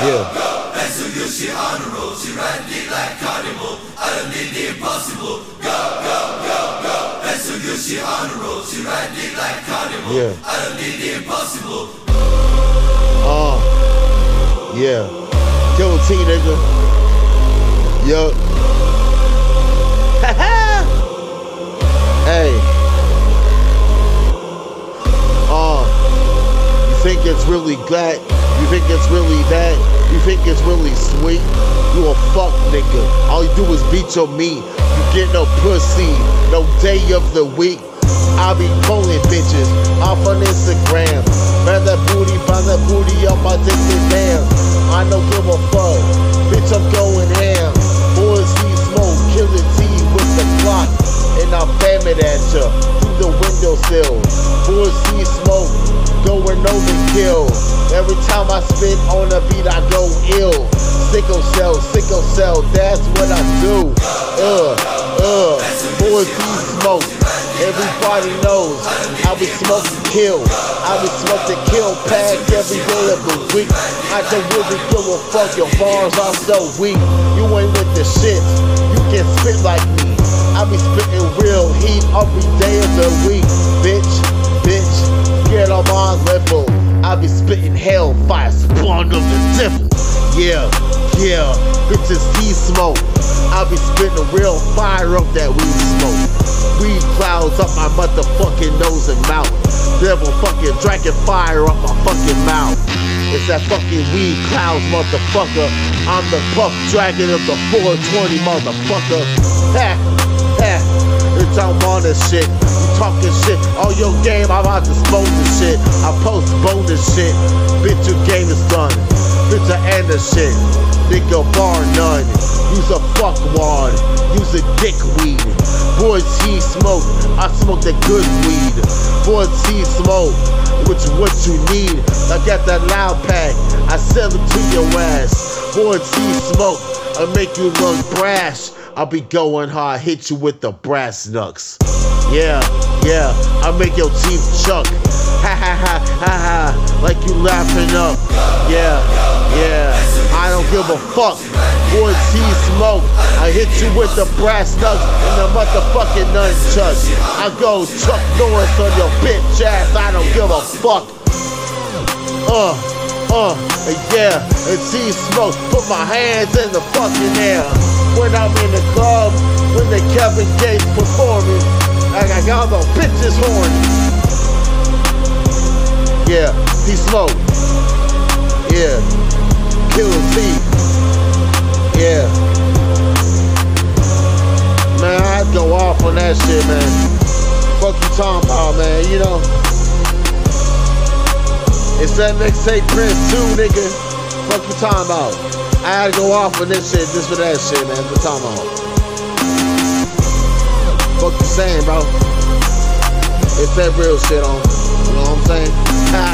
Yeah. Go. And so you she on a roll, she ran deep like carnival. I don't need the impossible. Go, go, go, go. And so you she on a roll, she ran deep like carnival. Yeah. I don't need the impossible. Oh, uh. Yeah. Kill T nigga. Yup. hey. Uh. You think it's really that? Think it's really that? You think it's really sweet? You a fuck nigga. All you do is beat your meat. You get no pussy. No day of the week. I be pulling bitches off on Instagram. Overkill. Every time I spit on a beat, I go ill. Sickle cell, sickle cell, that's what I do. Uh, uh, boys, he smoke. Everybody knows I be smoking kill. I be smoking kill pack every day of the week. I don't really give a fuck. Your bars are so weak. You ain't with the shit. You can spit like me. I be spitting real heat every day of the week. I be spitting hellfire, spawn of the devil. Yeah, yeah, bitches see smoke. I be spitting real fire up that weed smoke. Weed clouds up my motherfucking nose and mouth. Devil fucking dragon fire up my fucking mouth. It's that fucking weed clouds, motherfucker. I'm the puff dragon of the 420, motherfucker. Ha, ha. It's I'm on this shit. Talking shit. All your game, I'm smoke this shit. I post bonus shit. Bitch, your game is done. Bitch, I end the shit. Nigga, bar none. Use a fuck wad. Use a dick weed. Boys, he smoke. I smoke that good weed. Boys, he smoke. Which what you need. I got that loud pack. I sell it to your ass. Boys, he smoke. I make you look brash. I'll be going hard, hit you with the brass knucks. Yeah, yeah, I make your teeth chuck. Ha ha ha ha ha, like you laughing up. Yeah, yeah, I don't give a fuck. Boy, T smoke. I hit you with the brass knucks and the motherfucking nunchucks. I go Chuck Norris on your bitch ass. I don't give a fuck. Uh, uh, yeah, and see smoke. Put my hands in the fucking air. When I'm in the club, when the Kevin Gates performing, I got y'all the bitches horny. Yeah, he smoke. Yeah, Killa T. Yeah. Man, I'd go off on that shit, man. Fuck you talking about, man, you know? It's that next mixtape Prince 2, nigga. Fuck you talking about? I had to go off on this shit just for that shit, man. Talking about? Fuck the same, bro? It's that real shit on. You know what I'm saying?